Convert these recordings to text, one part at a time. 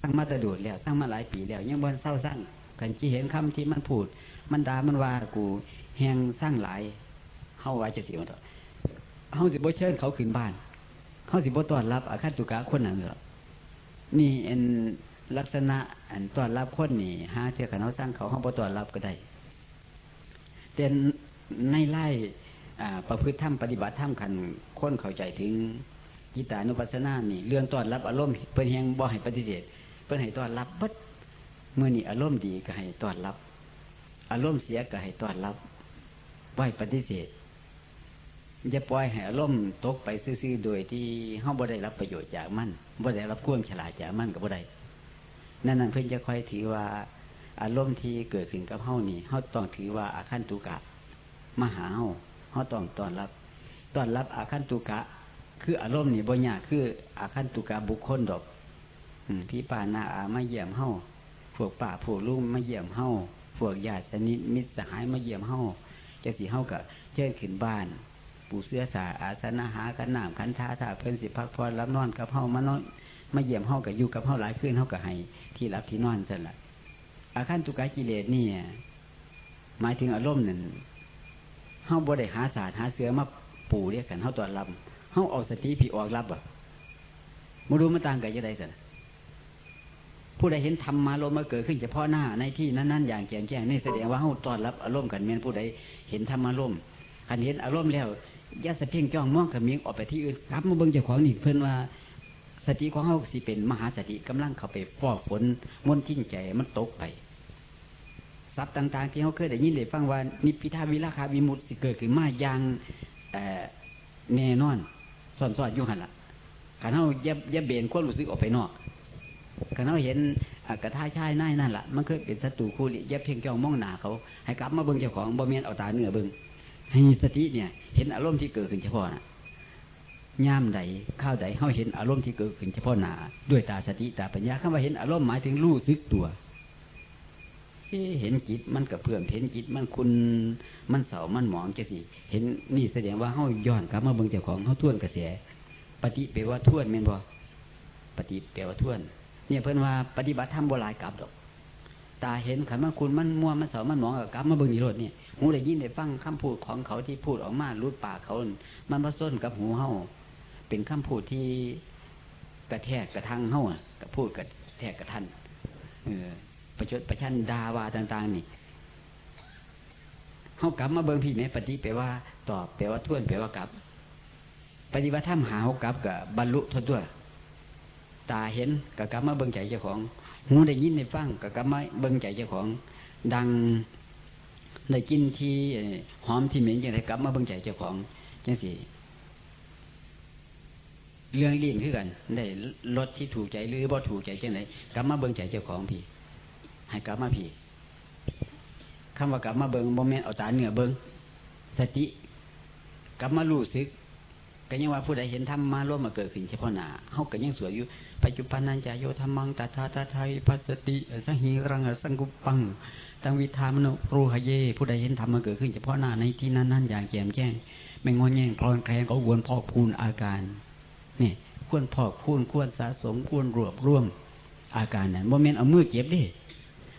สร้างมาตะดูดแล้วสร้างมาหลายปีแล้ว ยังบนเศร้าสร้างกันที่เห็นคำที่มันพูด มันด่ามันว่ากูแหงสร้างหลายเฮาไว่าจะเสียมันเถอะเฮาสิบ่เชิญเขาขึ้นบ้านเฮาสิบ่ต้อนรับอาคาตุกะคนนั้นเหรอนี่เอ็นลักษณะ อันต้อนรับคนนี่หาเจ้าขันเขาสร้างเขาเฮาบ่ต้อนรับก็ได้แต่ในไล่ประพฤติธรรมปฏิบัติธรรมคันคนเข้าใจถึงจิตานุปัสสนานี่ เรื่องต้อนรับอารมณ์เพิ่นแหงบ่ให้ปฏิเสธ พิ่นให้ต้อนรับบัดเมื่อนี่อารมณ์ดีก็ให้ต้อนรับ อารมณ์เสียก็ให้ต้อนรับไหวปฏิเสธอย่าปล่อยให้อารมณ์ตกไปซื่อๆโดยที่เฮาบ่ได้รับประโยชน์จากมันบ่ได้รับความฉลาดจากมันก็บ่ได้นั่นนั่นเพิ่นจะค่อยถือว่า อารมณ์ที่เกิดขึ้นกับเฮานี่เฮาต้องถือว่าอาคันตุกะมหาเฮาเฮาต้องต้อนรับต้อนรับอาคันตุกะ คืออารมณ์นี่บ่ยากคืออาคันตุกะบุคคลดอก พี่ปานาอามาเยี่ยมเฮาพวกป่าพวกลุงมมาเยี่ยมเฮาพวกญาติสนิทมิตรสหายมาเยี่ยมเฮาจะสิเฮากับเจ้าขึ้นบ้านปูเสื้อสาอาสนะหากันหน้ำขันท้าถ้าเพิ่อนสิพักพรรับนอนกับเฮามานอนมาเยี่ยมเฮากับอยู่กับเฮาหลายขึ้นเฮากับให้ที่รับที่นอนสั่นละอาคันตุกะกิเลสนี่หมายถึงอารมณ์นั่นเฮาบ่ได้หาศาสตร์หาเสือมาปูเรียกกันเฮาตัวลำเฮาเอาสติผีออกรับอะมาดูมาต่างกันยังไงสัน ผู้ใดเห็นธรรมาลมมาเกิดขึ้นเฉพาะหน้าในที่นั้นๆอย่างแจ่มแจ้งนี่แสดงว่าเฮาต้อนรับอารมณ์กันเมียนผู้ใดเห็นธรรมารมณ์คันเห็นอารมณ์แล้วยาสะเพียงจ้องมองกับมีออกไปที่อื่นกลับมาเบิ่งเจ้าของนี่เพิ่นว่าสติของเฮาสิเป็นมหาสติกำลังเข้าไปฟอกฝนมนทิ้งใจมันตกไปทรัพย์ต่าง ๆ ที่เขาเคยได้ยินได้ฟังว่านิพพิทาวิราคาวิมุตติเกิดขึ้นมาอย่างแน่นอนสอนสอนอยู่หันละขันเขาเย็บเย็บเบนควรู้สึกออกไปนอก ขันเขาเห็นกระทาชายน่ายนั่นแหละมันเคยเป็นศัตรูคู่ลิเย็บเพียงจ้องมองหนาเขาให้กลับมาเบิ้งเจ้าของบ่เมียนเอาตาเนื้อเบิ้งให้สติเนี่ย เห็นอารมณ์ที่เกิดขึ้นเฉพาะนะย่ามใดข้าวใดเขาเห็นอารมณ์ที่เกิดขึ้นเฉพาะหนาด้วยตาสติตาปัญญาคำว่าเห็นอารมณ์หมายถึงรู้ซึกตัวเห็นจิตมันกับเพื่อนเห็นจิตมันคุณมันเสามันหมองจะสิเห็นนี่แสดงว่าเขาย้อนกลับมาเบิ่งเจ้าของเขาท่วนกระแสปฏิเปว่าท่วนเมนบอปฏิเปว่าท่วน เนี่ยเพิ่นว่าปฏิบัติธรรมโบราณกลับดอกตาเห็นขันมันคุณมันมัวมันเสามันหมองกับกลับมาเบิ่งนิโรดเนี่ยหูได้ยินได้ฟังคำพูดของเขาที่พูดออกมารุดปากเขา มันมาส้นกับหูเฮาเป็นคำพูดที่กระแทกกระทั่งเฮากับพูดกระแทกกระทันเออประชดประชันดาวาต่าง ๆ นี่เขากลับมาเบิ่งพี่ไหมปฏิแปลว่า ตอบแปลว่าท่วนแปลว่ากลับ ปฏิบัติธรรมหาเขากลับกับบรรลุทตัว ตาเห็นกับกลับมาเบิ่งใจเจ้าของหูได้ยินได้ฟังกับกลับมาเบิ่งใจเจ้าของ ดังได้กินที่หอมที่เหม็นอย่างไรกลับมาเบิ่งใจเจ้าของจังสิเรื่องลิ้นคือกันได้รสที่ถูกใจหรือบ่ถูกใจจังไหนกลับมาเบิ่งใจเจ้าของพี่ให้กลับมาพี่คำว่ากลับมาเบิงโมเมนต์เอาตาเหนือเบิงสติ กลับมารู้สึกก็ยังว่าผู้ใดเห็นธรรมมาร่วมมาเกิดขึ้นเฉพาะหนาเขาก็ยังสวยอยู่ ปัจจุบันนันจโยธรรมังตถาตถายพัสติสังหิรังสังกุปังตังวิธามโนรูหเย ผู้ใดเห็นธรรมมาเกิดขึ้นเฉพาะหน้าในที่นั้นนั้นอย่างแจ่มแจ้ง ไม่งอนแง่งพลอนแคลงก็วนพอกพูนอาการนี่ควรพอกพูนควรสะสมควรรวบรวมอาการนั้นโมเมนต์เอามือเก็บดิ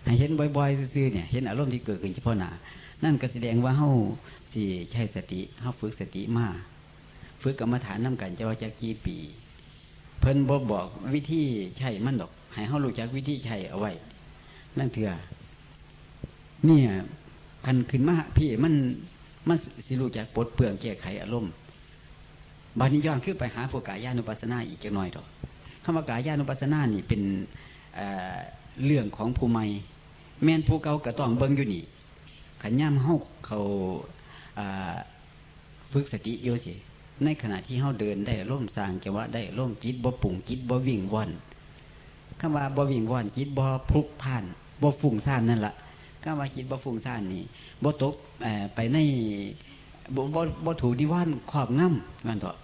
ให้เห็นบ่อยๆซื่อเนี่ยเห็นอารมณ์ที่เกิดขึ้นเฉพาะหน้านั่นก็แสดงว่าเฮาที่ใช้สติเฮาฝึกสติมาฝึกกรรมฐานน้ากันจะว่าจะกี่ปี เพิ่นบอกบอกวิธีใช่มันดอกให้เฮารู้จักวิธีใช่เอาไว้นั่นเถื่อเนี่ยกันขึ้นมาพี่มันมันสิรู้จักปลดเปลืองแก้ไขอารมณ์บานิย้อนขึ้นไปหาพวกกายานุปัสสนาอีกจักหน่อยต่อคำว่ากายานุปัสสนานี่เป็นเรื่องของภูมิแม่นผู้เก่าก็ต้องเบิ่งอยู่นี่ขันย่ำเฮาเขาฝึกสติโยสิ ในขณะที่เฮาเดินได้ร่มสร้างจังหวะได้ร่มจิตบ่ปุ่งจิตบ่วิ่งว่อนคำว่าบ่วิ่งว่อนจิตบ่พลุกพ่านบ่ฟุ้งซ่านนั่นแหละคำว่าจิตบ่ฟุ้งซ่านนี่บ่ตกไปในบ่บ่บ่ถูดิว่านขอบง่ำงันเถอะ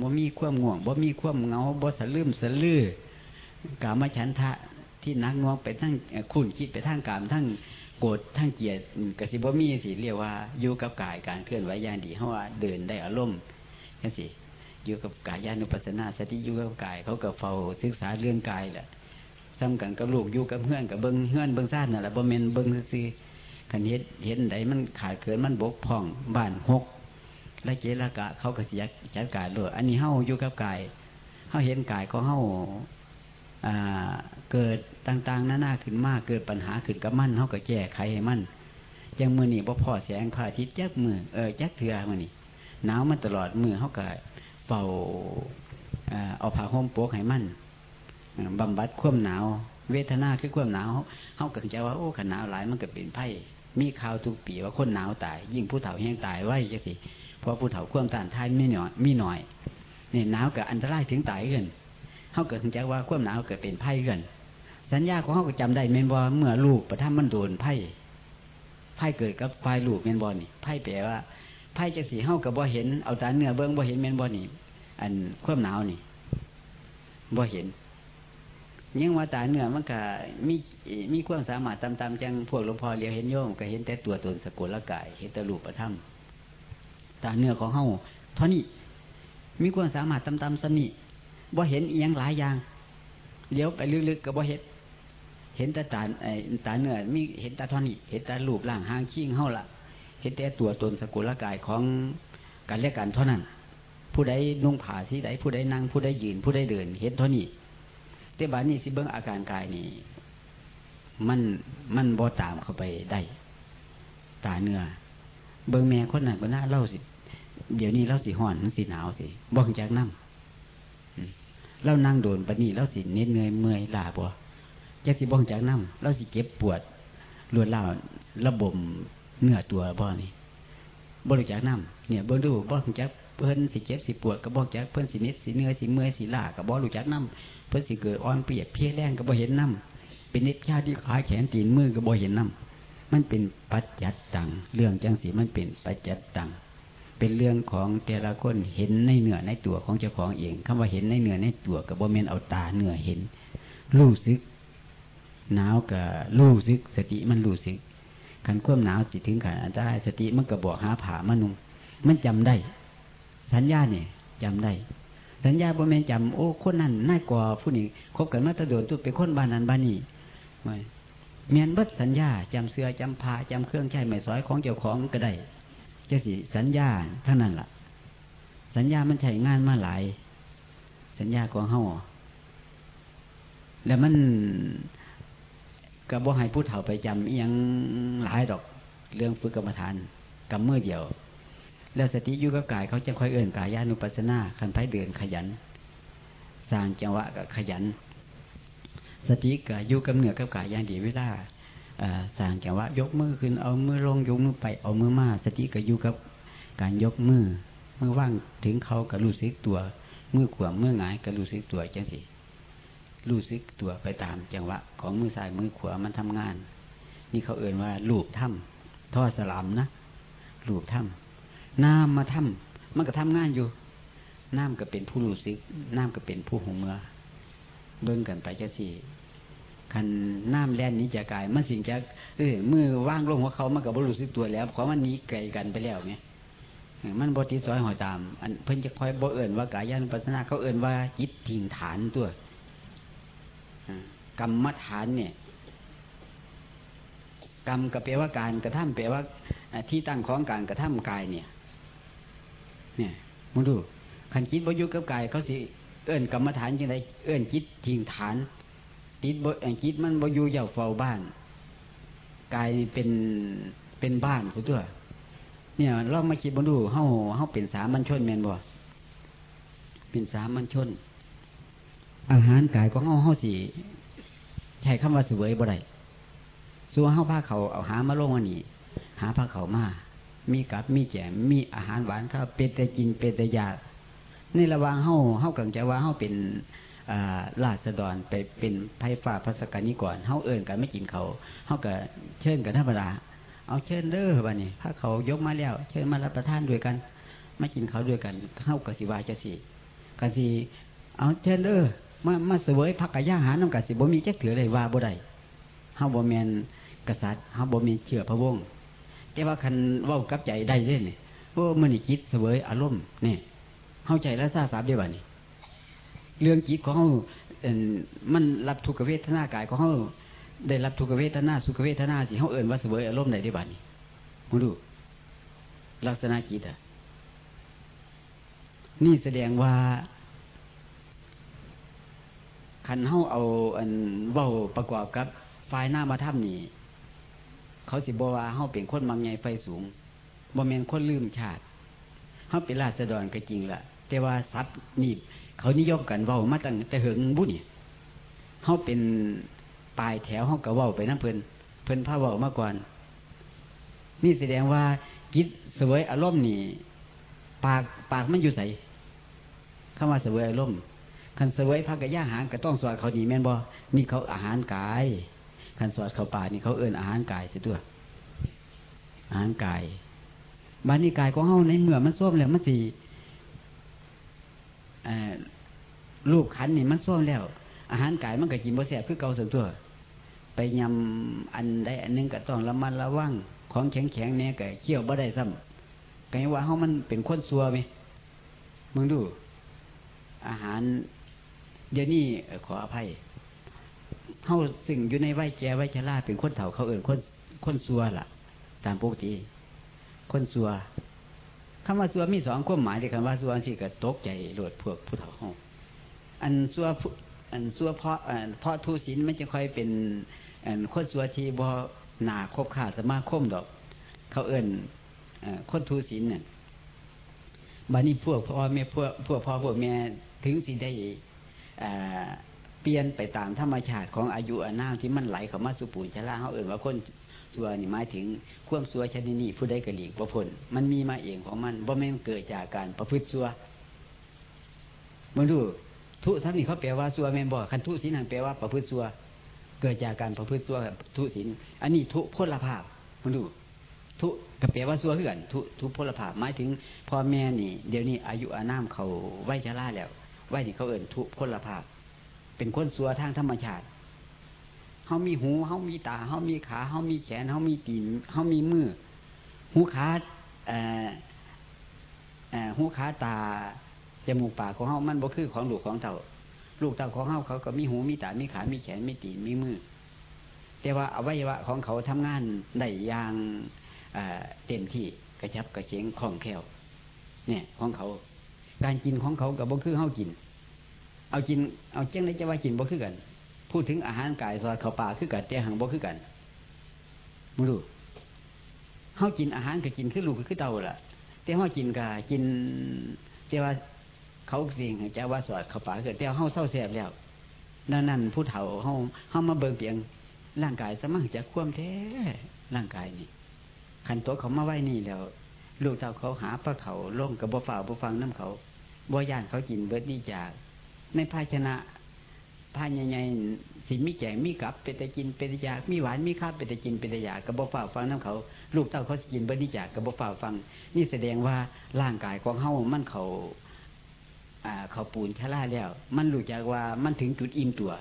บ่มีความง่วงบ่มีความเงาบ่สะลืมสะลือกามฉันทะที่นักน้องไปทั้งคุณคิดไปทั้งกามทั้งโกรธทั้งเกียรติกสิบ่มีสิเรียกว่าอยู่กับกายการเคลื่อนไหวอย่างดีเพราะว่าเดินได้อารมณ์ นั่นสิอยู่กับกายญาณุปัสสนาสติอยู่กับกาย เขาก็เฝ้าศึกษาเรื่องกายแหละซ้ำกันกับลูกอยู่กับเพื่อนกับเบิ้งเพื่อนเบิ้งซ่านนั่นแหละบ่เมนเบิ้งซื่อขันเห็นเห็นใดมันขาดเกินมันบกพร่องบ้านหกและเจรกะ เขาก็สิจัดการด้วยอันนี้เฮาอยู่กับกายเฮาเห็นกายของเฮาเกิดต่างๆหน้าๆขึ้นมากเกิดปัญหาขึ้นกับมันเฮาก็แก้ไขให้มันจังมือนี่บ่พอแสงพระอาทิตย์จักมือเออจักเถื่อมือนี่ หนาวมันตลอดมือเฮาก็เป่าเอาผ้าห่มโปกให้มันบำบัดความหนาว เวทนาคือความหนาวเฮาก็จะว่าโอ้ขันหนาวหลายมันก็เป็นไพ่มีข่าวทุกปีว่าคนหนาวตาย ยิ่งผู้เฒ่าแห้งตายไว้จังสิเพราะผู้เฒ่าความต้านทานมีหน่อยมีหน่อยนี่หนาวกับอันตรายถึงตายเกินเขาเกิดจากว่าความหนาวเกิดเป็นไพ่เกินสัญญาของเขาก็จำได้เมนบอเมื่อลูกประทับมันโดนไพ่ไพ่เกิดกับไฟลูกเมนบอนี่ไพ่แปลว่า ไพ่จะสีเฮากับบ่เห็นเอาตาเนื้อเบิ้งบ่เห็นเมนบอนี่อันความหนาวนี่บ่เห็นยังว่าตาเนื้อมันก็มีมีความสามารถตามๆจังพวกหลวงพ่อเลียวเห็นโยมก็เห็นแต่ตัวตนสกุลละกาย เห็นแต่รูปประทับตาเนื้อของเฮาเท่านี้มีความสามารถตามๆสนิบ่เห็นเอียงหลายอย่างเลี้ยวไปลึกๆกับบ่เห็นเห็นแต่ตาตาเนื้อมีเห็นตาท่อนี้เห็นตารูปร่างหางขี้งเฮาละ เห็นแต่ตัวตนสกุลกายของการเรียกกันเท่านั้น ผู้ใดนุ่งผ้าที่ใดผู้ใดนั่งผู้ใดยืนผู้ใดเดิน เห็นเท่านี้แต่บานี้สิเบิ้งอาการกายนี่มันมันบ่ตามเข้าไปได้ ตาเนื้อเบิ้งแม่คนนั้นก็น่าเล่าสิ เดี๋ยวนี้เล่าสิห่อนสิหนาวสิบ้องจากน้ำเรานั่งโดนปนี่เราสิเน็ดเงยเมื่อยลาบ่จะสิบ้องจากน้ำเราสิเก็บปวดรวดเล่าระบบ เนื้อตัวบ่นี่บริจากน้ำเนี่ยบ่ดูบ่จากเพิ่นสิเจ็บสิปวดก็บอกจากเพิ่นสิน็ดสิเนื้อสิเมื่อยสิลาก็บ่รู้จักน้ำเพิ่นสิเกิดอ่อนเปียกเพี้ยแรงก็บ่เห็นน้ำเป็นเน็ดชาที่ขาแขนตีนมือก็บ่เห็นน้ำมันเป็นปัจจัดตังเรื่องจังสีมันเป็นปัจจัดตังเป็นเรื่องของแต่ละคนเห็นในเนื้อในตัวของเจ้าของเองคำว่าเห็นในเนื้อในตัวกับบ่เมนเอาตาเนื้อเห็นรู้สึกหนาวกับรู้สึกสติมันรู้สึก ขันควมหนาวสิถึงขันอันตรายสติมันก็บอกหาผามานุงมันจำได้ สัญญาเนี่ยจำได้ สัญญาบ่เมนจำโอ้คนนั้นน่ากว่าผู้นี้คบกันมาตะโดนตุเป็นคนบ้านนั้นบ้านนี้ไม่เมียนบัดสัญญาจำเสือจำผ้าจำเครื่องใช้ไม่สอยของเจ้าของก็ได้จะสิสัญญาเท่านั้นละ่ะ สัญญามันใช้งานมาหลาย สัญญาของเฮาแล้วมัน กระบอกให้ผู้เฒ่าไปจำยังหลายดอกเรื่องฝึกกรรมฐานกับมือเดียว แล้วสติอยู่กับกายเขาจะค่อยเอื่นกายานุปัสสนาคันไพ่เดินขยันสร้างจังหวะกับขยัน สติกับอยู่กับเหนือกับกายอย่างดีเวลาสร้างจังหวะยกมือขึ้นเอามือลงยกมือไปเอามือมาสติก็อยู่กับการยกมือเมื่อว่างถึงเขาก็รู้สึกตัวมือขวามือหงายก็รู้สึกตัวจังสิ รู้สึกตัวไปตามจังหวะ ของมือซ้ายมือขวามันทำงาน นี่เขาเอ่นว่าลูกถ้ำท่อสลัมนะลูกถ้ำน้ำมาถ้ำมันก็ทำงานอยู่ น้ำก็เป็นผู้รู้สึก น้ำก็เป็นผู้หงเมือเบิ่งกันไปจะสี่คันน้ำแล่นนี้จะกาย มันสิ่งจะเออมือว่างลงหัวเขามันกับบรู้สึกตัวแล้วขอมันนี้ไกลกันไปแล้วไงมันบทิซอยหอยตาม อันเพิ่นจะคอยบ่เอิ่นว่ากายยานปัสนาเขาเอิ่นว่าจิตทิ้งฐานตัว กรรมฐานเนี่ย กรรมก็แปลว่าการกระทำแปลว่าที่ตั้งของการกระทำกายเนี่ย เนี่ยมึงดูขันจิตบยุกับกายเขาสิเอิ่นกรรมฐานยังไงเอิ่นจิตทิ้งฐานจิตบ่จิตมันบอยู่เย่าเฝ้าบ้านกายเป็นเป็นบ้านสุดตัว เนี่ยเรามาคิดบนดูเฮาเฮาเป็นสามัญชนแมนบ่เป็นสามัญชน อาหารกายของเฮาเฮาสิใช้คำว่าสวยบ่ได้ส่วนเฮาผ้าเขาเอาหามาลงวันนี้ หาผ้าเขามา มีกับมีแจมมีอาหารหวานข้าวเป็นแต่กินเป็นแต่ยาในระหว่างเฮาเฮากังใจว่าเฮาเป็นราษฎรไปเป็นไพ่ฟ้าพัสกานิก่อนเฮาเอิญกันไม่กินเขาเฮาก็เชิญกันธรรมดาเอาเชิญเด้อบ้านี่ถ้าเขายกมาแล้ว เชิญมารับประทานด้วยกันไม่กินเขาด้วยกันเฮากับสิวาจะสิกันสิเอาเชิญเด้อ มามาเสวยพักกะย่าหาน้ำกัสิบ่มีแจ๊กถือเลยว่าบ่ได้เฮาบ่แมนกษัตริย์เฮาบ่มีเชื่อพระวงศ์แต่ว่าคันว่ากับใจได้เล่นเนี่ยโอ้มันนี่คิดเสวยอารมณ์เนี่ยเฮาใจแล้วซาสาบได้บ่นี่เรื่องจิตของเขามันรับทุกขเวทนากายของเขาได้รับทุกขเวทนาสุขเวทนาสิเขาเอื่นว่าเสวยอารมณ์ไหนได้บ้านี้มาดูลักษณะจิตอะนี่แสดงว่า คันเฮาเอา อันเว้าประกอบกับฝ่ายหน้ามาทับนี่เขาสิบอกว่าเฮาเป็นคนมังไงไฟสูงบ่แม่นคนลืมชาติเฮาเป็นราษฎรก็จริงละแต่ว่าสัตว์นี่เขานิยมกันเว้ามาตั้งแต่เหิงบุนี่เฮาเป็นปลายแถวเฮาก็เว้าไปนำเพิ่นเพิ่นพาเว้ามาก่อน นี่แสดงว่าจิตเสวยอารมณ์นี่ ปากปากมันอยู่ใสเข้ามาเสวยอารมณ์ คันเสวยพักกะย่าหางก็ต้องสอดเขาดีแม่นบ่นี่เขาอาหารกายคันสอดเขาป่านี่เขาเอิ้นอาหารกายสิตัวอาหารกายบานี้กายของเฮาในเมื่อมันส้มแล้วมันสิลูกขันนี่มันส้มแล้ว อาหารกายมันก็กินบ่แซ่บคือเก่าส่วนตัวไปยำอันใดอันนึงก็ต้องระมัดระวังของแข็งแข็งเนี่ยก็เคี่ยวบ่ได้ซ้ำก็ว่าเฮามันเป็นคนซัวไหมมึงดู อาหาร เดี๋ยวนี้ขออภัยเฮาสิ่งอยู่ในวัยแก่วัยชราเป็นคนเฒ่าเขาเอ่นคนคนซัวล่ะ ตามปกติ คนซัวคำว่าซัวมีสองความหมายเลยคำว่าซัวสิก็ตกใจโหลดพวกผู้เฒ่าห้องอันซัวอันซัวเพราะเพราะทุศินมันจะค่อยเป็น อันคนซัวที่บ่หนาคบขาสมาคมดอก เขาเอิ่นคนทุศินเนี่ยบัดนี้พวกพ่อแม่พวกพวกพ่อพวกแม่ถึงสิได้ เปลี่ยนไปตามธรรมชาติของอายุอานามที่มันไหลเข้ามาสู่ปูนชะลาเขาเอื่นว่าคนสัวนี่หมายถึงควมสัวชนิดนี้ผู้ใดกระหลีกประพลมันมีมาเองของมันว่าแม่นเกิดจากการประพฤติสัวมึงดูทุสัมนี่เขาแปลว่าสัวแม่นบอกคันทุสินันแปลว่าประพฤติสัวเกิดจากการประพฤติสัวทุสินอันนี้ทุพลภาพมึงดู ทุกับแปลว่าสัวเหือนทุทุพลภาพหมายถึงพ่อแม่นี่ เดี๋ยวนี้อายุอานามเขาไหวชราแล้ว ไหวนี่เขาเอิ่นทุพลภาพ เป็นคนสัวทางธรรมชาติเขามีหูเขามีตาเขามีขาเขามีแขนเขามีตีนเขามีมือหูขาเอ่อหูขาตาจมูกปากของเขามันบ่คือของลูกของเต่าลูกเต่าของเขาเขาก็มีหูมีตา มีขา มีแขน มีตีน มีมือ แต่ว่าอวัยวะของเขาทำงานได้อย่างเต็มที่กระชับกระเฉงคล่องแคล่ว เนี่ย ของเขา การกินของเขากับบ่คือเขากิน เอากิน เอาเจ้งได้จะว่ากินบ่คือกัน พูดถึงอาหารกายสอดเข้าป่าคือกันแต่หังบ่คือกันมึงดูเขากินอาหารก็กินคือลูกคือเต่าล่ะ แต่เขากินก็กินแต่ว่าเขาสิ่งจะว่าสอดเข้าป่าเกิดแต่เขาเศร้าแสบแล้วนั่นนั่นผู้เฒ่าเขาเขามาเบิ่งเปียงร่างกายสมั่งจะคว่ำแท้ร่างกายนี่ขันตัวเขามาไว้นี่แล้ว ลูกเต่าเขาหาปลาเขาล่งกับบ่ฝ่าบ่ฟังน้ำเขา บ่ย่านเขากินเบิดนี่จาก ในภาชนะผ้าใหญ่ๆสิมีแกงมีกับเป็นตะกินเป็นตะยากมีหวานมีข้าวเป็นตะกินเป็นตะยากกระบอกฝ่าฟังน้ำเขา ลูกเต้าเขากินเบริจาคกระบอกฝ่าฟัง นี่แสดงว่าร่างกายของเฮามันเขาอ่าเขาปูนชะล่าแล้ว มันรู้จักว่ามันถึงจุดอิ่มตัว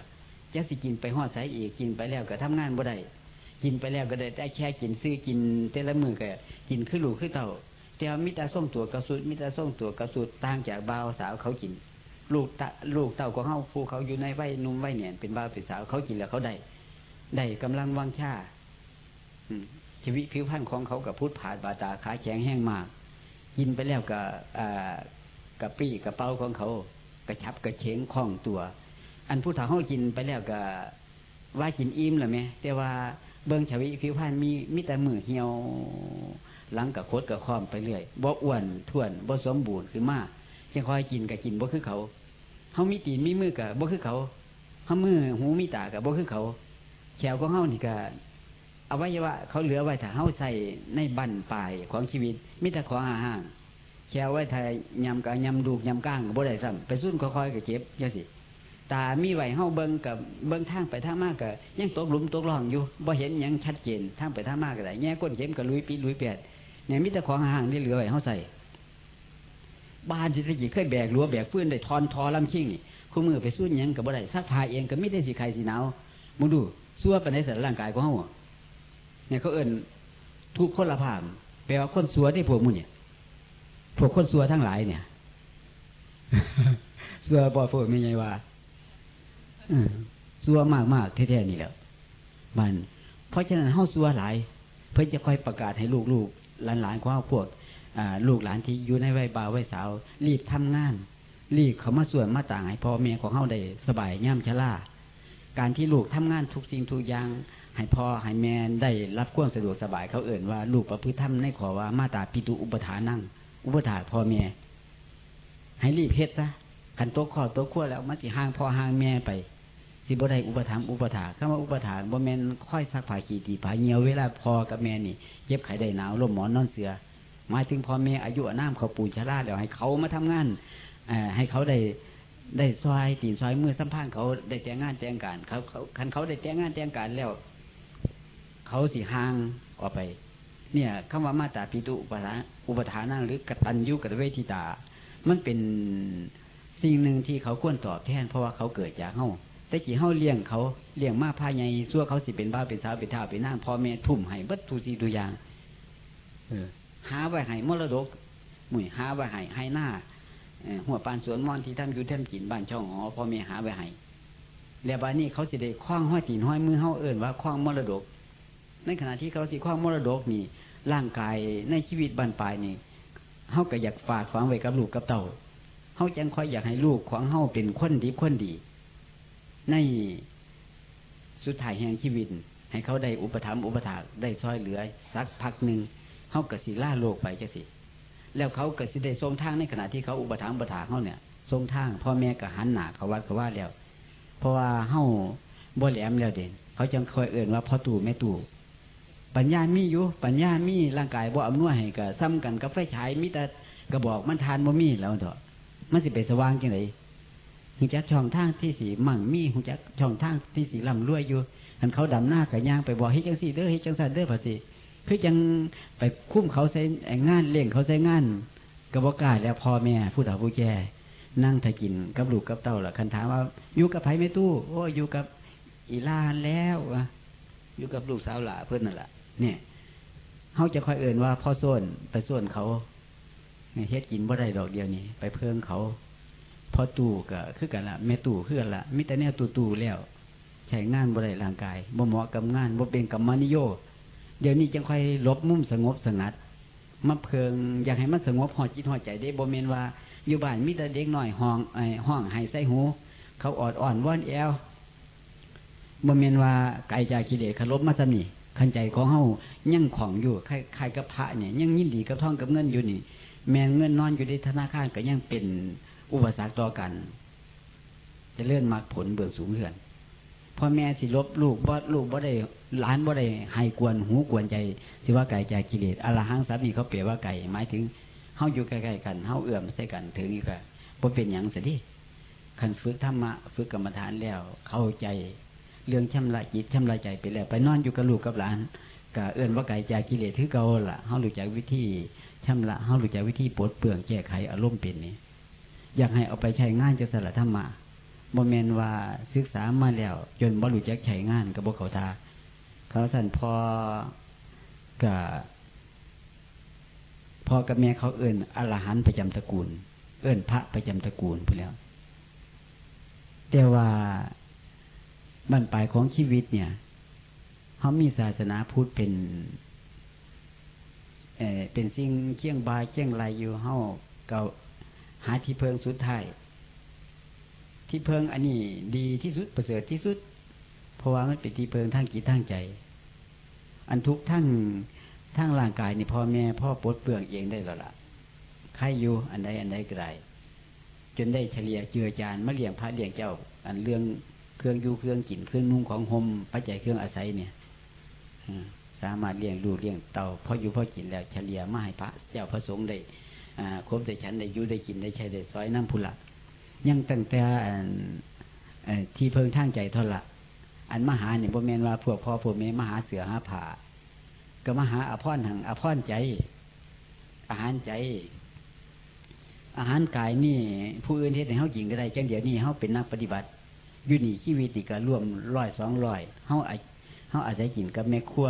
จะสิกินไปหอดสายอีกกินไปแล้วก็ทำงานบ่ได้กินไปแล้วก็ได้แต่แค่กินซื้อกินแต่ละมือก็กินขึ้นลูกขึ้นเต่า แต่มิตรส้มตัวกระสุดมิตรส้มตัวกระสุดต่างจากบ่าวสาวเขากิน ลูกตะลูกเต่าของเขาผู้เขาอยู่ในวัยนุ่มวัยเนี่ยเป็นบ้าวเป็นสาวเขากินแล้วเขาได้ได้กำลังวังชาชีวิตผิวพรรณของเขากับพุทธผาดบาตาขาแข็งแห้งมากกินไปแล้วกับกับปี้กับเป้าของเขา กระชับกระเฉงคล่องตัว อันผู้ถ่าเขากินไปแล้วกับว่ากินอิ่มหรือไม่แต่ว่าเบิ้งชีวิตผิวพรรณมีมีแต่มือเหี่ยว หลังกับโคตรกับคอมไปเรื่อยบ่อ้วนท่วนบ่สมบูรณ์คือมากยังคอยกินกับกินบ่คือเขาเขามีตีนมีมือกับบ่คือเขาเขามือหูมีตากับบ่คือเขาแขวของเขานี่ก็อวัยวะเขาเหลือไว้ถ้าเขาใส่ในบั้นปลายของชีวิตมิต่ของอาหารแขวไว้ถ้ายำกับยำดูกยำก้างกับบ่ได้ซ้ำไปสุ่นค่อยๆกับเจ็บยังสิตามีไหวเฮาเบิ้งกับเบิ้งทางไปทางมากกับยังตกหลุมตกร่องอยู่บ่เห็นยังชัดเจนทางไปทางมากก็ได้แง่ก้นเข็มกับลุยปีลุยเปียด เนี่ยมิแต่ของอาหารที่เหลือไว้เฮาใส่ บ้านสิตะกี้เคยแบกรั้วแบกฟื้นได้ทอนทอลำชิ่งนี่คู่มือไปสู้ยังกับบ่ได้ซักผ้าเองก็ไม่ได้สิใครสิหนาวมึงดูซั่วไปในสารร่างกายของเขาเนี่ยเขาเอิ้นทุกคนละภาพแปลว่าคนสัวที่พวกมึงเนี่ยพวกคนสัวทั้งหลายเนี่ยสัวบ่พูดไม่ใช่ว่าสัวมากมากแท้ๆนี่แหละมัน เพราะฉะนั้นเฮาสัวหลาย เพื่อจะค่อยประกาศให้ลูกๆ หลานๆของเฮาพวกลูกหลานที่อยู่ในวัยบ่าววัยสาว รีบทำงาน รีบเขามาส่วนมาต่างให้พ่อแม่ของเฮาได้สบายย่ำชะล่าการที่ลูกทำงานทุกสิ่งทุกอย่างให้พ่อให้แม่ได้รับความสะดวกสบายเขาเอ่นว่าลูกประพฤติธรรมในขอว่ามาตาปิตุอุปทานั่ง อุปถาพ่อแม่ให้รีบเฮ็ดซะขันโต๊ะข้อโต๊ะขั้วแล้วมันสิห่างพ่อห่างแม่ไป สิบ่ได้อุปถัมภ์อุปถาคำว่าอุปถาบ่แม่นค่อยซักผ้าขี่ตีผ้าเหี่ยวเวลาพอกับแม่นี่เจ็บไข้ได้หนาวลมหมอนนอนเสือหมายถึงพ่อแม่อายุน้ำเขาปูชราเดี๋ยวให้เขามาทำงานอให้เขาได้ได้ซอยตีนซอยมือสัมพันธ์เขาได้แต่งงานแต่งการเขาเขาคันเขาได้แต่งงานแต่งการแล้ว เขาสิห่างออกไป เนี่ยคำว่ามาตาปิตุอุปทานอุปทานั่งหรือกตัญญูกตเวทิตา มันเป็นสิ่งหนึ่งที่เขาควรตอบแทนเพราะว่าเขาเกิดจากเฮา แต่กี่เฮาเลี้ยงเขาเลี้ยงมาพายใหญ่ซั่วเขาสิเป็นบ้าเป็นสาวเป็นท่าเป็นนางพ่อแม่ทุ่มให้บัดทุสีตัวอย่างเออหาไว้ให้มรดกหมุ่ยหาไว้ให้ให้หน้าหัวปานสวนมอนที่ท่านอยู่ท่านกินบ้านช่องหอพ่อแม่หาไว้ให้แล้วบ้านนี้เขาสิได้คว้างห้อยตีนห้อยมือเฮาเอิ่นว่าคว้างมรดก ในขณะที่เขาสิคว้างมรดกนี่ร่างกายในชีวิตบรรปลายนี่เฮาก็อยากฝากฝังไว้กับลูกกับเต่าเฮาจังค่อยอยากให้ลูกของเฮาเป็นคนดีคนดี ในสุดท้ายแห่งชีวิต ให้เขาได้อุปถัมภ์อุปถากได้ซอยเหลือ สักพักหนึ่งเฮากะสิล่าโลกไปจะสิ แล้วเขาเกิดสิได้ทรงทางในขณะที่เขาอุปถัมภ์อุปถาเขาเนี่ยทรงทางพ่อแม่ก็หันหนาเขาวัดเขาว่าแล้ว เพราะว่าเฮาบ่แหลมแล้วเด่นเขาจังคอยเอื่นว่าพ่อตู่แม่ตู่ปัญญามีอยู่ปัญญามีร่างกายบ่อำนวยให้กับซ้ำกันกับไฟฉายมิแต่กระบอกมันทานบ่มีแล้วเถอะมันสิไปสว่างจังไง หูจักช่องทางที่สีมั่งมีหูจักช่องทางที่สีลำรวยอยู่หันเขาดำหน้ากับย่างไปบอกเฮ้ยจังสีเด้อเฮ้ยจังสันเด้อภาษีคือจังไปคุ้มเขาใส่งานเลี้ยงเขาใส่งานกระบอกกาแล้วพ่อแม่ผู้ถาผู้แก่นั่งถ่กินกับลูกกับเต่าล่ะคันถามว่าอยู่กับไผ่ไม่ตู้โอ้อยู่กับอีลานแล้วอะอยู่กับลูกสาวหล่าเพื่อนนั่นแหละเนี่ยเขาจะคอยเอื่นว่าพ่อส้นไปส้นเขาเฮ็ดกินบ่ได้ดอกเดียวนี่ไปเพิ่งเขา พอตู่ก็คือกันละแม่ตู่คือกันละมิแต่เนี่ตู่ตู่แล้วใช้งานบ่ได้ร่างกายบ่เหมาะกับงานบ่เป็นกับมานิโย เดี๋ยวนี้จังค่อยลบมุมสงบสงัดมาเพิงอยากให้มันสงบหอจิตหอใจได้บ่เมนว่า อยู่บ้านมิแต่เด็กหน่อยห้องไอห้องให้ใส่หู เขาออดอ่อนว่อนแอวบ่เมนว่าไกลจากกิเลสขลบมาสมีขันใจของเฮายังของอยู่ใครใครกับพระเนี่ยยังยินดีกับท่องกับเงินอยู่นี่ แมงเงินนอนอยู่ในธนาคารก็ยังเป็น อุปสรรคต่อกัน จะเลื่อนมากผลเบื้องสูงเหือนพ่อแม่สิลบลูกบ่ลูกบ่ได้หลานบ่ได้ให้กวนหูกวนใจสิว่าไก่ใจกิเลสอรหังสามีเขาเปรียบว่าไก่หมายถึงเฮาอยู่ใกล้ๆกันเฮาเอื้อมใส่กันถึงนี่ก็บ่เป็นอย่างสิที่ขันฝึกธรรมะฝึกกรรมฐานแล้ว เข้าใจ เรื่องชำระจิตชำระใจไปแล้ว ไปนอนอยู่กับลูกกับหลานก็เอื้อนว่าไก่ใจกิเลสถือเก่าล่ะเฮารู้จักวิธีชำระเฮารู้จักวิธีปลดเปลืองแก้ไขอารมณ์เป็นนี่ อยากให้เอาไปใช้งานจะสละธรรมะโมเมนว่าศึกษามาแล้ว จนบรรลุจักใช้งานกับพวกเขาทาเขาสั่นพอกับพอกับแม่เขาเอื่นอรหันประจำตระกูล เอื่นพระประจำตระกูลไปแล้วแต่ว่าบรรปลายของชีวิตเนี่ยเขามีศาสนาพูดเป็นเออเป็นสิ่งเคี่ยงบายเคี่ยงไรอยู่เฮาเกา หาที่เพิงสุดท้ายที่เพิงอันนี้ดีที่สุดประเสริฐที่สุด เพราะว่ามันเป็นที่เพิงทั้งจิตทั้งใจ อันทุกทั้งทั้งร่างกายนี่พ่อแม่พ่อปดเปลืองเองได้แล้วล่ะใครอยู่อันใดอันใดก็ได้จนได้เฉลี่ยเจือจานมาเลี้ยงพระเลี้ยงเจ้า อันเรื่องเครื่องอยู่เครื่องกินเครื่องนุ่งของห่มปัจจัยเครื่องอาศัยเนี่ยสามารถเลี้ยงดูเลี้ยงเต่าพ่ออยู่พ่อกินแล้วเฉลี่ยมาให้พระเจ้าพระสงฆ์ได้ ครบได้ฉันได้ยู่ได้กินได้ใช้ได้ซอยน้ำพุละยังตั้งแต่ที่เพิ่งทางใจเท่าละอันมหาเนี่ยบ่แมนว่าพวกพ่อพวกแม่มหาเสือหาผาก็มหาอภรหังอภรใจ อาหารใจ อาหารกายนี่ ผู้อื่นเฮ็ดให้เฮากินก็ได้จังเดี๋ยวนี้เฮาเป็นนักปฏิบัติอยู่นี่ชีวิตนี่ก็ร่วมร้อยสองร้อยเฮาเฮาอาจจะกินกับแม่ขั้ว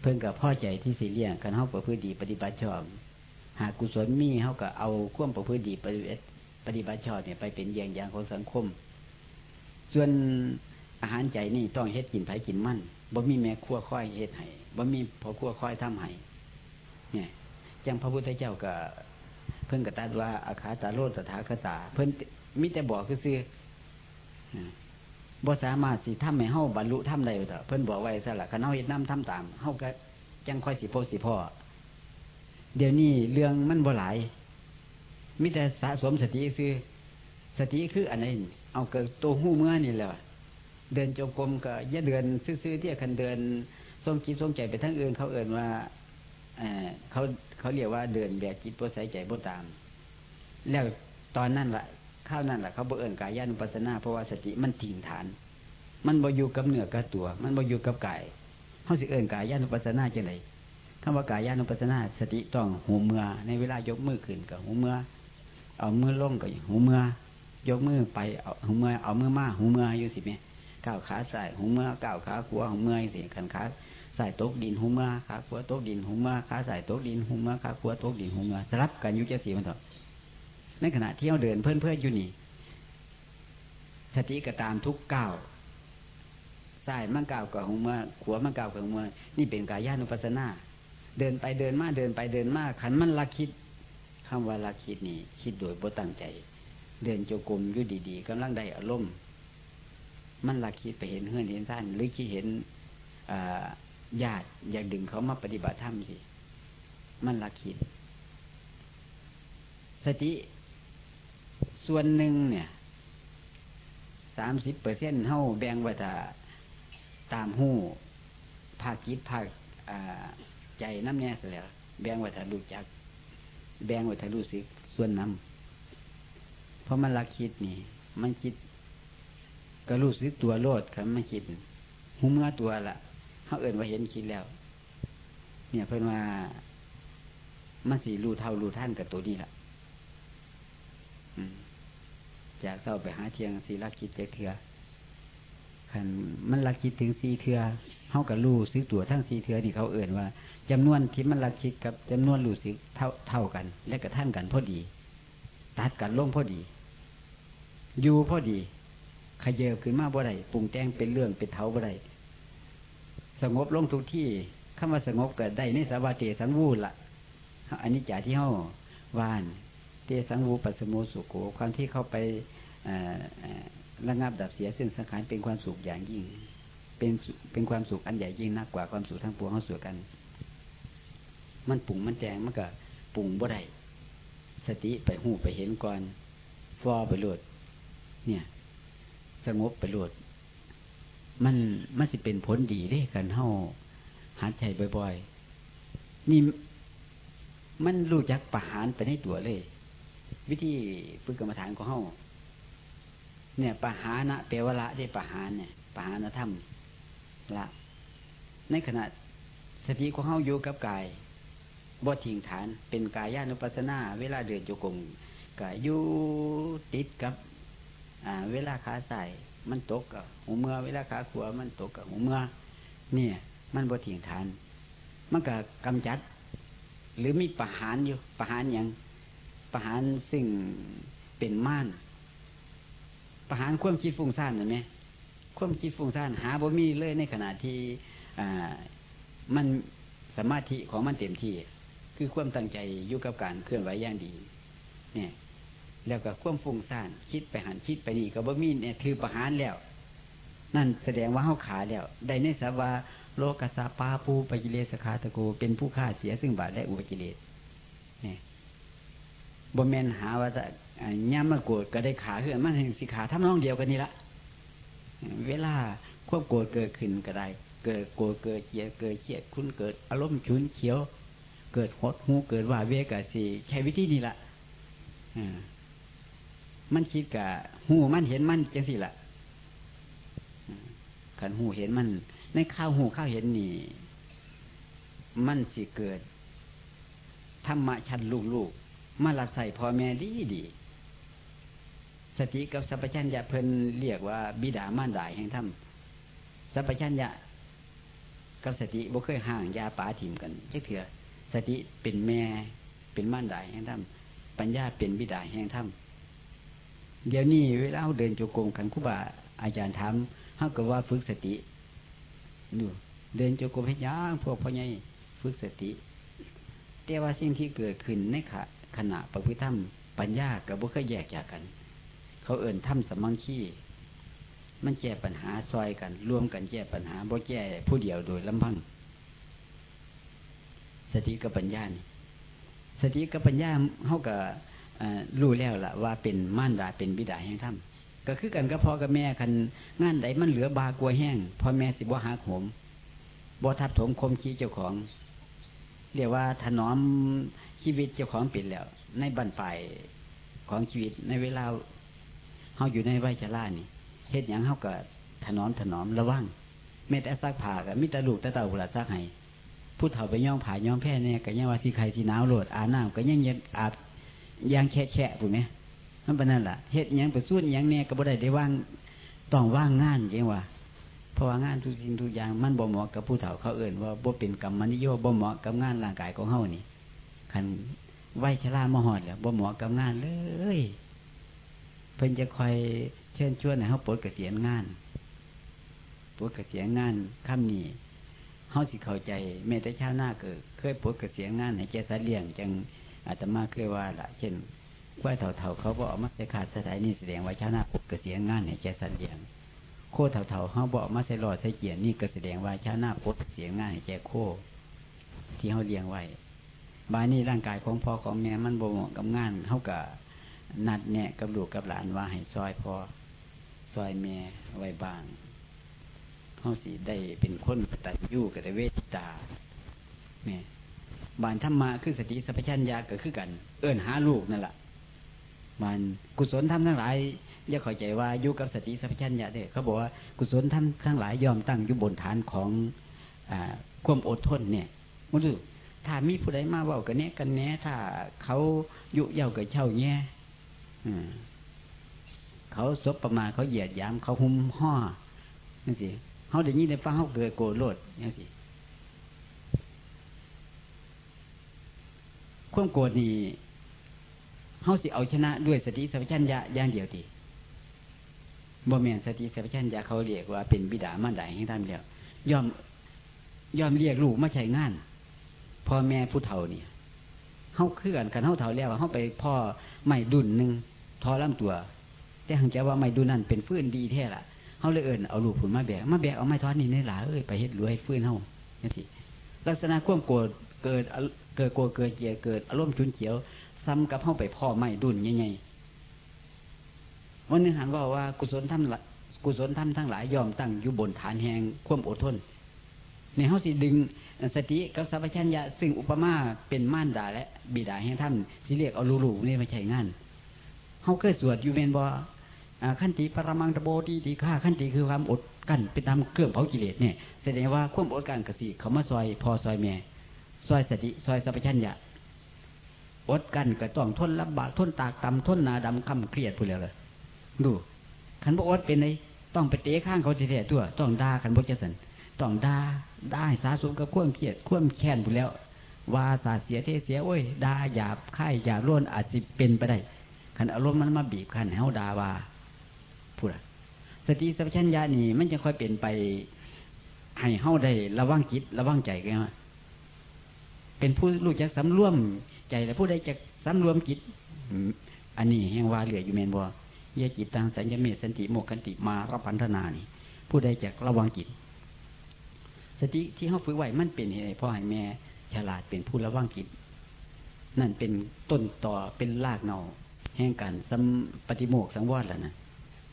เพิ่งกับพ่อใจที่สิเลี้ยงกันเฮาประพฤติดีปฏิบัติชอบ หากกุศลมีเฮาก็เอาควมประพฤติดีปฏิบัติปฏิบัติชอบเนี่ยไปเป็นเยี่ยงอย่างของสังคม ส่วนอาหารใจนี่ต้องเฮ็ดกินไผกินมั่นบ่มีแม่ขั้วค่อยเฮ็ดให้บ่มีพอขั้วค่อยทำให้เนี่ยจังพระพุทธเจ้าก็เพิ่นกระตัดว่าอาคาตาโลตถาคตา เพิ่นมิแต่บอกคือซื้อบ่สามารถสิทำให้เฮาบรรลุทำได้เถอะเพิ่นบอกไว้ซะละคันเฮาเฮ็ดนำทำตามเฮาก็จังค่อยสิพสิพ่อ เดี๋ยวนี้เรื่องมันบ่หลายมิแต่สะสมสติคือ สติคืออันนี้เอาเกิดตัวหู้เมื่อนี่แหละเดินจงกรมก็อย่าเดินซื่อๆที่คันเดินทรงคิดทรงใจไปทั้งอื่นเขาเอื่นว่าเขาเขาเรียกว่าเดินแบบจิตโปรใสใจโปรตาม แล้วตอนนั้นละ่ะข้าวนั่นแหละเขาบอเอิญกายญานุปัสสนาเพราะว่าสติมันถิ่งฐาน มันบ่อยู่กับเนื้อกับตัว มันบ่อยู่กับกายเขาสิเอิญกายญานุปัสสนาจังได คำว่ากายานุปัสสนาสติต้องหูเมื่อในเวลายกมือขึ้นกับหูเมื่อเอามือล่งกับหูเมื่อยกมือไปเอาหูเมื่อเอามือมาหูเมื่ออยู่สิเมก้าวขาใส่หูเมื่อก้าวขาขวาหูเมื่อสิขันขาใส่ตกดินหูเมื่อขาขวาตกดินหูเมื่อขาใส่ตกดินหูเมื่อขาขวาตกดินหูเมื่อสลับกันยู่จะสีมันเถอะในขณะที่เราเดินเพื่อนเพื่อนอยู่นี่สติก็ตามทุกก้าวใส่มั่งก้าวกับหูเมื่อขวามั่งก้าวกับหูเมื่อนี่เป็นกายานุปัสสนา เดินไปเดินมาเดินไปเดินมาขันมันละคิดคำว่าละคิดนี่ คิดโดยบ่ตั้งใจ เดินโจกรมอยู่ดีๆกำลังได้อารมณ์มันละคิดไปเห็นเฮือนเห็นท่านหรือคิดเห็นญาติอยากดึงเขามาปฏิบัติธรรมสิมันละคิด สติส่วนหนึ่งเนี่ยสามสิบเปอร์เซ็นเท่าแบ่งไว้ถ้าตามหู้ภาคคิดภาค ใจน้ำแน่เสียแล้วแบ่งไว้ถ้ารู้จัก แบ่งไว้ถ้ารู้สึกส่วนน้ำเพราะมันละคิดนี่ มันคิด ก็รู้สึกตัวโลดครับไม่คิดหูเมื่อตัวละเขาเอื่นว่าเห็นคิดแล้ว เนี่ยเพื่นว่ามันสีรู้เท่ารู้ท่านกับตัวนี้ละจากเศร้าไปหาเทียงสีรักคิดเจเถื่อขันมันรักคิดถึงสีเถื่อ เขากับรู้ซื้อตัวทั้งสีเถื่อที่เขาเอื่นว่าจำนวนที่มันรักคิดกับจำนวนรู้สึกเท่าเท่ากัน และกับท่านกันพอดี ตัดกันล่งพอดี อยู่พอดีขยเยบขึ้นมาบ่ได้ปรุงแต่งเป็นเรื่องเป็นเท้าบ่ได้สงบลงทุกที่คำว่าสงบเกิดได้ในสาวาเตสังวูละอันนี้จ่าที่เฮาวาน เตสังวูปัสโมสุโขความที่เข้าไประงับดับเสียซึ่งสังขารเป็นความสุขอย่างยิ่ง เป็นเป็นความสุขอันใหญ่ยิ่งนักกว่าความสุขทั้งปวงเขาสวยกัน มันปุ่งมันแจงมันก็ปุ่งบ่ได้สติไปหูไปเห็นก่อนฟอไปโหลด เนี่ย สงบไปโหลด มันมันสิเป็นผลดีได้กันเท่าหาใจบ่อยๆ นี่มันรู้จักประหารไปในตัวเลย วิธีฝึกกรรมฐานของเฮาเนี่ยปหานะเปวละได้ปหานเนี่ยปหานธรรม ละในขณะสติของเฮาอยู่กับกายบ่ทิ้งฐานเป็นกายานุปัสสนา เวลาเดินโยกงกายอยู่ติดกับเวลาขาใส่มันตกกับหูเมื่อเวลาขาขวามันตกกับหูเมื่อเนี่ย มันบ่ถิ่งฐาน มันก็กำจัด หรือมีประหารอยู่ประหารอย่างประหารซึ่งเป็นม่านประหารความคิดฟุ้งซ่านเห็นไหม ความคิดฟุ้งซ่านหาบ่มีเลยในขณะที่มันสมาธิของมันเต็มที่ คือความตั้งใจอยู่กับการเคลื่อนไหวอย่างดี เนี่ย แล้วก็ควมฟุ้งซ่านคิดไปหันคิดไปนี่ก็บ่มีเนี่ยถือประหารแล้ว นั่นแสดงว่าเขาขาแล้วได้ในสาวาโลกัสปาปูปิเลสขาตะโกเป็นผู้ฆ่าเสียซึ่งบาปและอุปจิเลสเนี่ยบ่แมนหาว่าจะย่ามาโกรธก็ได้ขาขึ้นมันเห็นสิขาทำน้องเดียวกันนี่ละ เวลาควบโกรธเกิดขึ้นก็ได้ เกิดโกรธเกิดเจียเกิดเฉียดคุณเกิดอารมณ์ชุนเขียว เกิดหดหูเกิดว่าเวกสีใช้วิธีนี้ละอ่ามันคิดกะหูมันเห็นมันจังสิละขันหูเห็นมัน ในข้าวหูข้าวเห็นนี่ มันสิเกิดธรรมะชันลูกลูกมาลักใส่พ่อแม่ดีดี สติกับสัพพัญญะเพิ่นเรียกว่าบิดามารดาแห่งธรรมสัพพัญญะกับสติบ่เคยห่างยาป่าถิ่มกันเช่เถื่อสติเป็นแม่เป็นมารดาแห่งธรรมปัญญาเป็นบิดาแห่งธรรมเดี๋ยวนี้เวลาเดินจงกรมกันคุบาอาจารย์ถามเขาก็ว่าฝึกสติดูเดินจงกรมให้ย่างพวกพ่อใหญ่ฝึกสติ แต่ว่าสิ่งที่เกิดขึ้นในขะขณะประพฤติธรรมปัญญากับบุคคลแยกจากกัน เขาเอิ่นถ้ำสมังคีมันแก้ปัญหาซอยกัน ร่วมกันแก้ปัญหาบ่แก้ผู้เดียวโดยลำพังสติกับปัญญานี่สติกับปัญญาเขากับรู้แล้วล่ะ ว่าเป็นม่านดาเป็นบิดาแห่งธรรมก็คือกันก็พ่อกับแม่คันงานใดมันเหลือบากลัวแห้งพ่อแม่สิบ่หักโหมบ่ทับถมคมขี้เจ้าของ เรียกว่าถนอมชีวิตเจ้าของปิดแล้ว ในบันปลายของชีวิตในเวลา เขาอยู่ในวัยชรานี่เฮ็ดอย่างเขาก็ถนอมถนอมระวังเม็ดแต่ซักผ้ากับมิตรลูกแต่เต่าหุลาซักให้ผู้เฒ่าไปย่องผาย่องแพ้เนี่ยก็ยังว่าสีไข่สีหนาวโหลดอาน้ำก็ยังยังอาบยางแค่แค่ถูกไหมมันเป็นนั่นแหละเฮ็ดยังไปสู้ยังเนี่ยก็บ่ได้ได้ว่างต้องว่างงานยังว่าเพราะว่างานทุกสิ่งทุกอย่างมันบ่เหมาะกับผู้เฒ่าเขาเอื่นว่าบ่เป็นกรรมนิยมบ่เหมาะกับงานร่างกายของเฮานี่คันไหวชรามหอดแล้วบ่เหมาะกับงานเลย เพิ่นจะคอยเชิญชวนให้เขาปลดเกษียณงานปลดเกษียณงานค่ำนี้เขาสิเข้าใจแม้แต่ชาหน้าเกิดเคยปลดเกษียณงานให้แกสัตเลี้ยงจังอาตมาเคยว่าละเช่นควายเถ่าๆเขาบอกมาใส่ขาดสถานีแสดงว่าชาหน้าปลดเกษียณงานให้แกสัตเลี้ยงโคเถ่าๆเขาบอกมาใส่หลอดใส่เกียรนี่ก็แสดงว่าชาหน้าปลดเกษียณงานให้แกโคที่เขาเลี้ยงไว้บายนี้ร่างกายของพ่อของแม่มันบ่เหมาะกับงานเขากับ นัดแนะกับลูกกับหลานว่าให้ซอยพอซอยแม่ไว้บางเขาสิได้เป็นคนตัดยู่กับเวทิตาแม่บานธรรมะคือสติสัพพัญญาก็คือกัน เอื้นหาลูกนั่นแหละมันกุศลธรรมทั้งหลายอย่าเข้าใจว่าอยู่กับสติสัพพัญญาเด้เขาบอกว่ากุศลธรรมทั้งหลายยอมตั้งอยู่บนฐานของอความอดทนเนี่ยมุดูถ้ามีผู้ใดมาว่ากันเนี้ยกันเนี้ยถ้าเขายุเย่ากับเช่าเนี้ย เขาซบประมาเขาเหยียดยามเขาหุ้มห่อนั่นสิเขาเดี๋ยวนี้ในฟ้าเขาเกิดโกรธโลดนั่นสิความโกรธนี่เขาสิเอาชนะด้วยสติสัมปชัญญะอย่างเดียวดีบ่เมียนสติสัมปชัญญะเขาเรียกว่าเป็นบิดามารดาให้ท่านเดียวยอมยอมเรียกลูกมาใช้งานพ่อแม่ผู้เฒ่าเนี่ยเขาเคลื่อนกันเขาเฒ่าแล้วเขาไปพ่อไม่ดุนหนึ่ง ทอล่ำตัว แต่หังใจว่าไม่ดุนั่นเป็นฟื้นดีแท้ละเขาเลยเอิญเอาลูกผุนมาแบกมาแบกเอาไม้ทอดนี่ในหลาเอ้ยไปเฮ็ดรวยฟื้นเขานี่สิลักษณะข่วมโกรธเกิดเกิดโกรธเกิดเจียเกิดอารมณ์ชุนเฉียว ซ้ำกับเข้าไปพ่อไม่ดุนยังไงวันนึงหันว่าว่ากุศลทำกุศลทำทั้งหลายยอมตั้งอยู่บนฐานแห่งข่วมอดทนในเขาสิดึงสติกับสัพพัญญะซึ่งอุปมาเป็นม่านดาและบิดาแห่งท่านสิเรียกเอาลูๆนี่ม่ใช่งาน เขาเคยสวดอยู่เมนบอขั้นตีปรมังตะโบตีตีฆ่าขั้นตีคือความอดกั้นเป็นตามเครื่องเผากิเลสเนี่ยแสดงว่าควบอดกั้นกสิเขามาซอย พอซอยแม่ซอยสติซอยสัพพัญญะอดกั้นก็ต้องทนลำบากทนตากตำทนนาดำคำเครียดพูดเลยดูขันบอดเป็นไงต้องไปเตะข้างเขาแท้ๆตัว ต้องด่าขันบกจะสันต้องด่าได้สาสมกับข่วมเกียดข่วมแค้นไปแล้วว่าสาเสียเทเสียโอ้ยด่าหยาบค่ายหยาบล้วนอาจจะเป็นไปได้ ขันอารมณ์มันมาบีบขันเฮาดาว่าพูดสติสัพชัญญานี่ มันจะค่อยเปลี่ยนไปให้เฮาได้ระวังจิตระวังใจกันว่าเป็นผู้รู้จักสำรวมใจและผู้ใดจะสำรวมจิตอันนี้แห่งว่าเหลืออยู่เมนบัวเยจิตตังสัญญเมสันติโมกันติมารับพันธนานี่ผู้ใดจะระวังจิตสติที่เขาฝึกไหวมันเป็นเหตุพ่อให้แม่ฉลาดเป็นผู้ระวังกิจนั่นเป็นต้นต่อเป็นรากเนา แห่งการสัมปฏิโมกสังวรแล้วนะ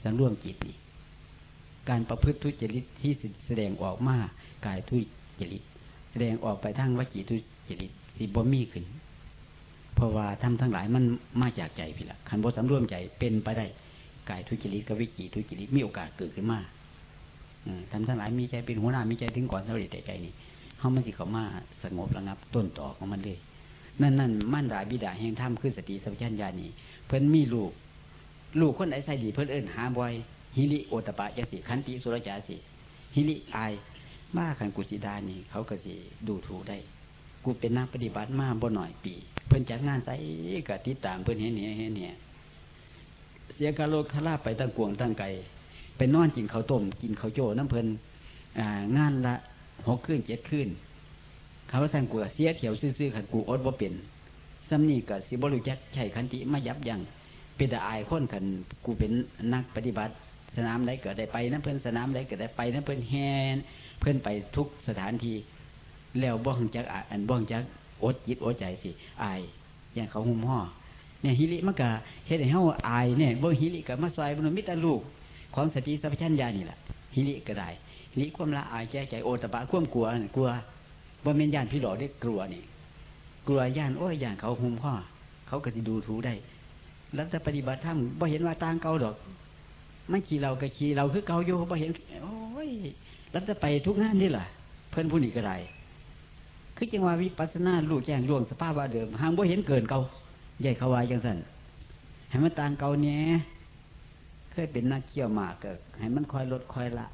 สังร่วมจิตนี่การประพฤติทุจริตที่แสดงออกมากายทุจริต แสดงออกไปทั้งวจีทุจริตสิบ่มีขึ้น เพราะว่าทำทั้งหลายมันมาจากใจพี่ละขันบสำรวมใจเป็นไปได้กายทุจริตกับวิจิทุจริตมีโอกาสเกิดขึ้นมาทำทั้งหลายมีใจเป็นหัวหน้ามีใจถึงก่อนสำเร็จแต่ใจนี่เขามันสิเขามาสงบระงับต้นต่อของมันเลย นั่นนั่นมั่นดาบิดาแห่งธรรมคือสติสัพพัญญานี่เพิ่นมีลูก ลูกคนไหนใส่ดีเพิ่นเอิญหาบ่อยฮิริโอตปะยสิขันติสุรจาสิฮิริอายบ้าขันกุศิดานี่ เขาก็สิดูถูกได้ กูเป็นนักปฏิบัติมาบ่หน่อยปี เพิ่นจัดงานใส่กับติดตามเพิ่นเห็นเนี่ยเห็นเนี่ยเสียการโลคาราไปตั้งกวงตั้งไก่ไปนอนกินข้าวต้มกินข้าวโจ้น้ำเพลินงานละหกคืนเจ็ดคืน เขาสั่งกูเสียเถียวซื่อๆขันกูอดว่าเป็นซ้ำนี่กับสิบรุจักใช่ขันติมายับยั้งเป็นแต่อายคนขันกูเป็นนักปฏิบัติ สนามใดเกิดได้ไปนั่นเพื่อนสนามใดเกิดได้ไปนั่นเพื่อนแฮนเพื่อนไปทุกสถานที่แล้วบ้องจักอันบ้องจักอดจิตอดใจสิอายอย่างเขาหุ่มห่อเนี่ยฮิริมันก็เฮ็ดให้เฮาอายเนี่ยบ่ฮิริก็มาซอยบ่มิตรลูกของสติสัพพัญญานี่แหละฮิริก็ได้ฮิริความละอายแก้ใจโอตปะความกลัวกลัว บ่แม่นญาณพี่หล่อได้กลัวนี่ กลัวญาณโอ้ยญาณเขาหุมห่อเขาก็สิดูถูได้ แล้วแต่ปฏิบัติธรรมบ่เห็นว่าต่างเก่าดอกมันขี่เราก็ขี่เราคือเก่าอยู่บ่เห็น โอ้ยแล้วจะไปทุกงานนี่ล่ะ เพิ่อนผู้นี้ก็ได้คือจังว่าวิปัสสนาลูกแจ้งล่วงสภาพว่าเดิมห่างบ่เห็นเกินเก่าใหญ่เขาวายจังสันให้มันต่างเก่าเนี้ยเคยเป็นนักเกี่ยวหมากเกิดให้มันคอยลดคอยละ